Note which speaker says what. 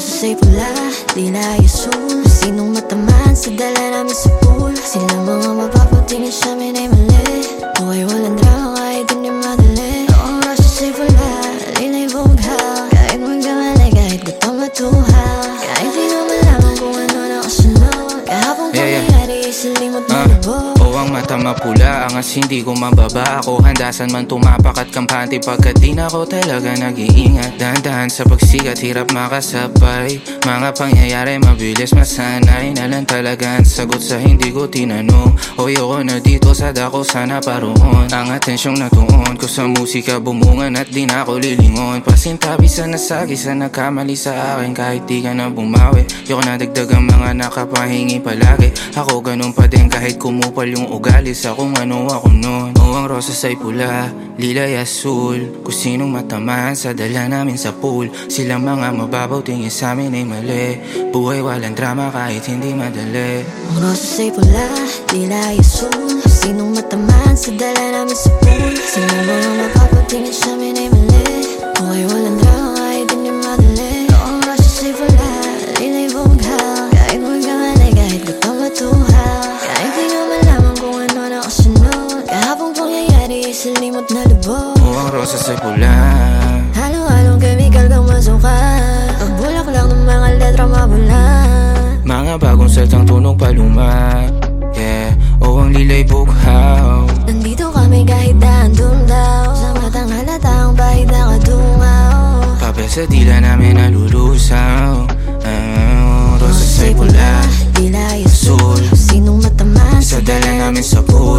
Speaker 1: sa'y pula, lila yasul Sinong mataman sa dala namin sa pool? Sila mga mapapatingin sa amin ay mali Buhay walang drama kahit hindi madali. Ang rasa sa'y pula, lila'y bughal Kahit magkamali, kahit gutom matuhal Kahit di mo malaman kung ano nakasunod Kahapon
Speaker 2: Yeah, yeah.
Speaker 1: pangyayari, isilimot na
Speaker 2: Ah,
Speaker 1: lubog
Speaker 2: ang mata mapula Ang as hindi ko mababa Ako handasan man tumapak at kampante. Pagkat di na ako talaga nag-iingat Dahan-dahan sa pagsikat Hirap makasabay. Mga pangyayari mabilis masanay. Nalan talaga ang sagot sa hindi ko tinanong. O yoko na dito sa dako sana paroon Ang atensyong natuon ko sa musika Bumungan at di na ako lilingon. Pasintabi sa nasagi sa nagkamali sa akin. Kahit di ka na bumawi Yoko na dagdag ang mga nakapahingi palagi. Ako ganun pa din kahit kumupal yung ugali Sa kung ano ako nun. O ang rosas ay pula, lila'y asul. Kung sinong matamaan sa dala namin sa pool. Silang mga mababaw tingin sa amin ay mali. Buhay walang drama kahit hindi madali.
Speaker 1: Ang rosas ay pula, lila yasul Sinong mataman sa dala namin sa pool. Sino mga mapapatingin isilimot na lubog.
Speaker 2: O ang rosas ay pula.
Speaker 1: Halo-halong chemical kang masukat Pagbulak lang ng mga letra mabula.
Speaker 2: Mga bagong saltang tunog paluma Yeah, o ang lila'y bughaw.
Speaker 1: Nandito kami kahit daan daw. Sa matang halata ang bahid nakadungaw
Speaker 2: Papel sa dila namin nalulusaw Ah, Rosas ay pula.
Speaker 1: Dila yasul Sinong mataman
Speaker 2: Sa dala namin sa pool